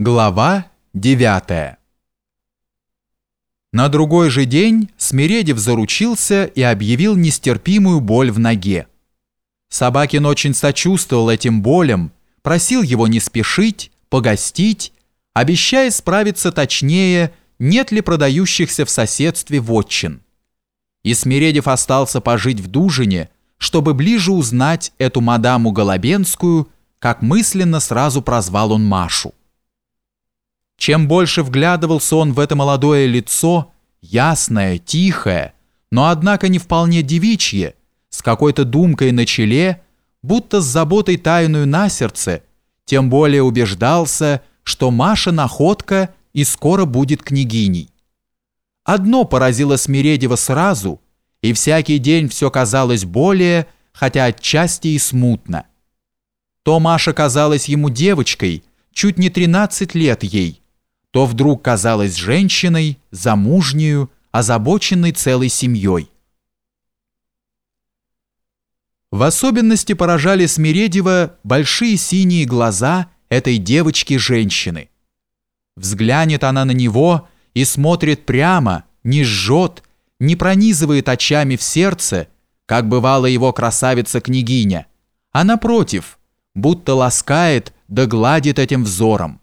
Глава 9 На другой же день Смиредев заручился и объявил нестерпимую боль в ноге. Собакин очень сочувствовал этим болям, просил его не спешить, погостить, обещая справиться точнее, нет ли продающихся в соседстве вотчин. И Смиредев остался пожить в Дужине, чтобы ближе узнать эту мадаму Голобенскую, как мысленно сразу прозвал он Машу. Чем больше вглядывался он в это молодое лицо, ясное, тихое, но однако не вполне девичье, с какой-то думкой на челе, будто с заботой тайную на сердце, тем более убеждался, что Маша находка и скоро будет княгиней. Одно поразило Смиредева сразу, и всякий день все казалось более, хотя отчасти и смутно. То Маша казалась ему девочкой, чуть не 13 лет ей, то вдруг казалась женщиной, замужнюю, озабоченной целой семьей. В особенности поражали Смиредева большие синие глаза этой девочки-женщины. Взглянет она на него и смотрит прямо, не жжет, не пронизывает очами в сердце, как бывала его красавица-княгиня, а напротив, будто ласкает да гладит этим взором.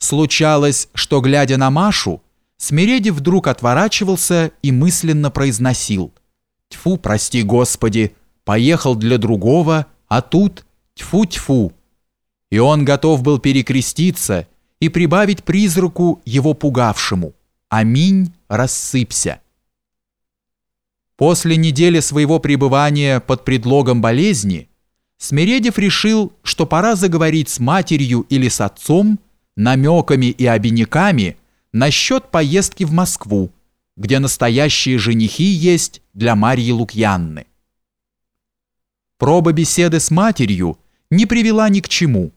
Случалось, что, глядя на Машу, Смиредев вдруг отворачивался и мысленно произносил «Тьфу, прости, Господи, поехал для другого, а тут тьфу-тьфу». И он готов был перекреститься и прибавить призраку его пугавшему «Аминь, рассыпься». После недели своего пребывания под предлогом болезни Смиредев решил, что пора заговорить с матерью или с отцом намеками и обиняками насчет поездки в Москву, где настоящие женихи есть для Марьи Лукьянны. Проба беседы с матерью не привела ни к чему.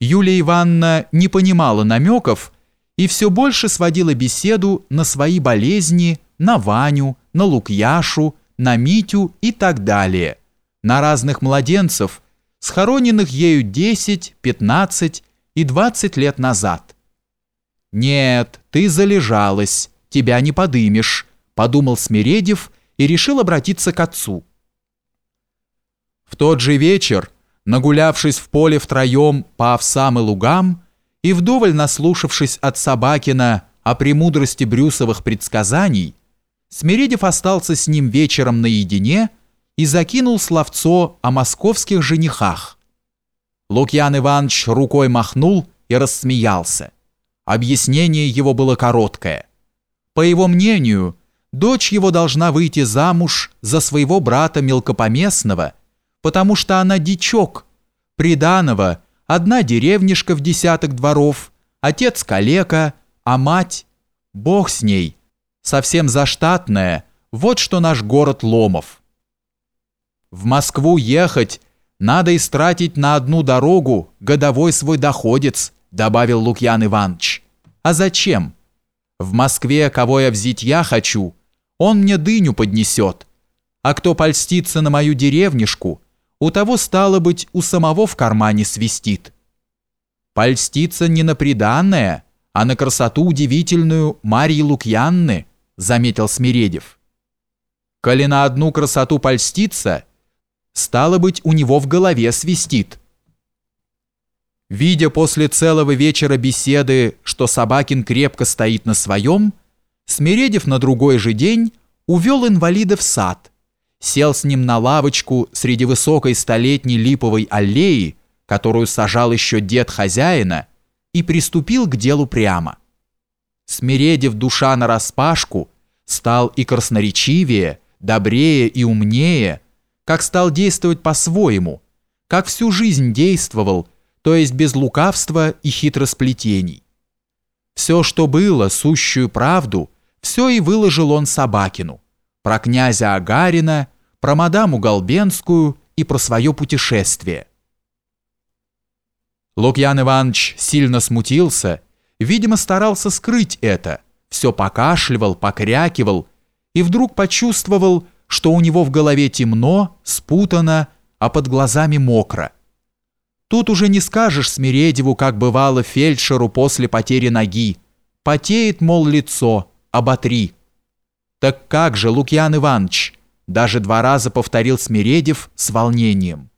Юлия Ивановна не понимала намеков и все больше сводила беседу на свои болезни, на Ваню, на Лукьяшу, на Митю и так далее, на разных младенцев, схороненных ею 10, 15 и 20 лет назад. «Нет, ты залежалась, тебя не подымешь», – подумал Смиредев и решил обратиться к отцу. В тот же вечер, нагулявшись в поле втроем по овсам и лугам и вдоволь наслушавшись от Собакина о премудрости Брюсовых предсказаний, Смиредев остался с ним вечером наедине и закинул словцо о московских женихах, Лукьян Иванович рукой махнул и рассмеялся. Объяснение его было короткое. По его мнению, дочь его должна выйти замуж за своего брата мелкопоместного, потому что она дичок, приданого, одна деревнишка в десяток дворов, отец калека, а мать, бог с ней, совсем заштатная, вот что наш город Ломов. В Москву ехать надо истратить на одну дорогу годовой свой доходец, добавил Лукьян Иванович. А зачем? В Москве кого я взять я хочу, он мне дыню поднесет. А кто польстится на мою деревнишку, у того, стало быть, у самого в кармане свистит. Польститься не на приданное, а на красоту удивительную Марьи Лукьянны, заметил Смиредев. Коли на одну красоту польститься – Стало быть, у него в голове свистит. Видя после целого вечера беседы, что Собакин крепко стоит на своем, Смиредев на другой же день увел инвалида в сад, сел с ним на лавочку среди высокой столетней липовой аллеи, которую сажал еще дед хозяина, и приступил к делу прямо. Смиредев душа нараспашку, стал и красноречивее, добрее и умнее, как стал действовать по-своему, как всю жизнь действовал, то есть без лукавства и хитросплетений. Все, что было, сущую правду, все и выложил он Собакину. Про князя Агарина, про мадаму Голбенскую и про свое путешествие. Лукьян Иванович сильно смутился, видимо, старался скрыть это, все покашливал, покрякивал и вдруг почувствовал, что у него в голове темно, спутано, а под глазами мокро. Тут уже не скажешь Смиредеву, как бывало фельдшеру после потери ноги. Потеет, мол, лицо, оботри. Так как же, Лукьян Иванович? Даже два раза повторил Смиредев с волнением.